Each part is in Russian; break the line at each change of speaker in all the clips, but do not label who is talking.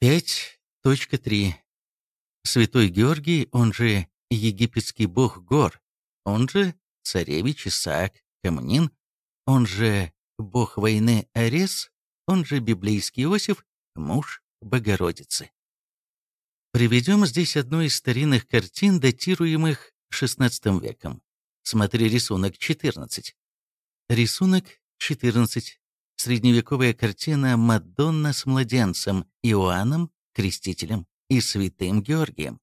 5.3. Святой Георгий, он же египетский бог гор, он же царевич Исаак Камнин, он же бог войны Арес, он же библейский Иосиф, муж Богородицы. Приведем здесь одну из старинных картин, датируемых XVI веком. Смотри рисунок 14. Рисунок 14. Средневековая картина «Мадонна с младенцем» Иоанном, Крестителем и Святым Георгием.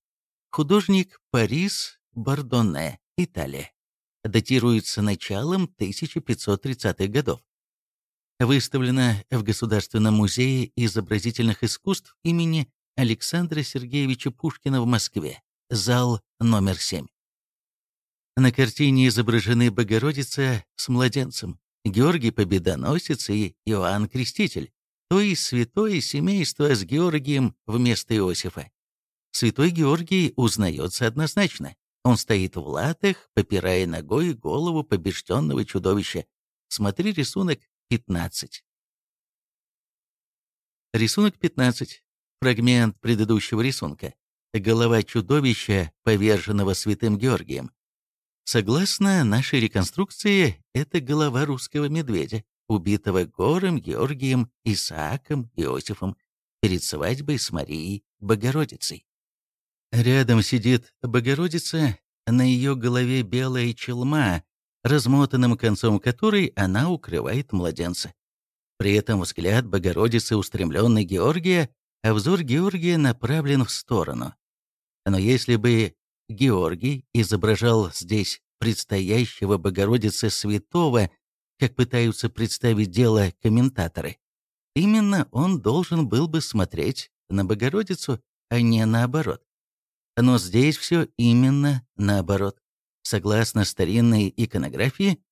Художник Парис Бардонне, Италия. Датируется началом 1530-х годов. Выставлена в Государственном музее изобразительных искусств имени Александра Сергеевича Пушкина в Москве, зал номер 7. На картине изображены Богородица с младенцем, Георгий Победоносец и Иоанн Креститель, то есть святое семейство с Георгием вместо Иосифа. Святой Георгий узнается однозначно. Он стоит в латах, попирая ногой голову побежденного чудовища. Смотри рисунок 15. Рисунок 15. Фрагмент предыдущего рисунка. Голова чудовища, поверженного святым Георгием. Согласно нашей реконструкции, это голова русского медведя, убитого Гором, Георгием, Исааком, Иосифом, перед свадьбой с Марией Богородицей. Рядом сидит Богородица, на ее голове белая челма, размотанным концом которой она укрывает младенца. При этом взгляд Богородицы устремлен на Георгия, а взор Георгия направлен в сторону. Но если бы Георгий изображал здесь предстоящего Богородицы Святого, как пытаются представить дело комментаторы. Именно он должен был бы смотреть на Богородицу, а не наоборот. Но здесь все именно наоборот. Согласно старинной иконографии,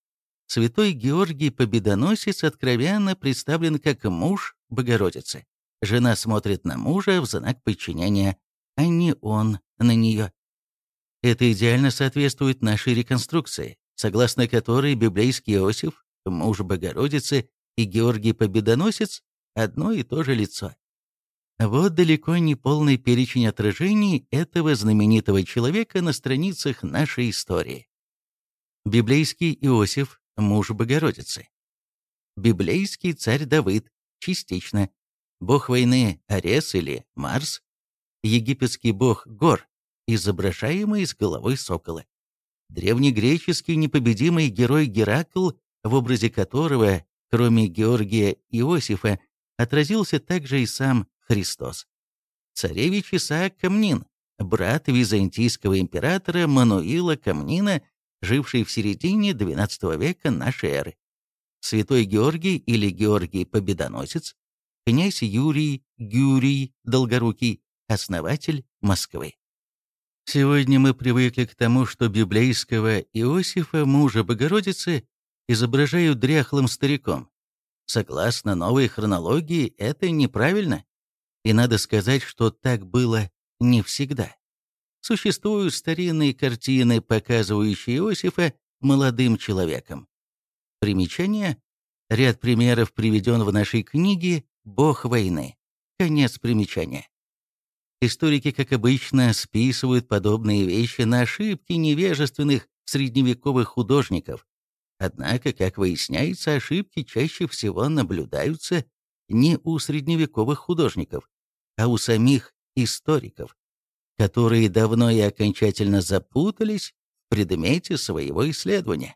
святой Георгий Победоносец откровенно представлен как муж Богородицы. Жена смотрит на мужа в знак подчинения, а не он на нее. Это идеально соответствует нашей реконструкции, согласно которой библейский Иосиф, муж Богородицы, и Георгий Победоносец – одно и то же лицо. Вот далеко не полный перечень отражений этого знаменитого человека на страницах нашей истории. Библейский Иосиф – муж Богородицы. Библейский царь Давыд – частично. Бог войны Арес или Марс. Египетский бог Гор изображаемый с головой сокола. Древнегреческий непобедимый герой Геракл, в образе которого, кроме Георгия Иосифа, отразился также и сам Христос. Царевич Исаак Камнин, брат византийского императора Мануила Камнина, живший в середине XII века нашей эры. Святой Георгий или Георгий Победоносец, князь Юрий Гюрий Долгорукий, основатель Москвы. Сегодня мы привыкли к тому, что библейского Иосифа, мужа Богородицы, изображают дряхлым стариком. Согласно новой хронологии, это неправильно. И надо сказать, что так было не всегда. Существуют старинные картины, показывающие Иосифа молодым человеком. Примечание. Ряд примеров приведен в нашей книге «Бог войны». Конец примечания. Историки, как обычно, списывают подобные вещи на ошибки невежественных средневековых художников. Однако, как выясняется, ошибки чаще всего наблюдаются не у средневековых художников, а у самих историков, которые давно и окончательно запутались в предмете своего исследования.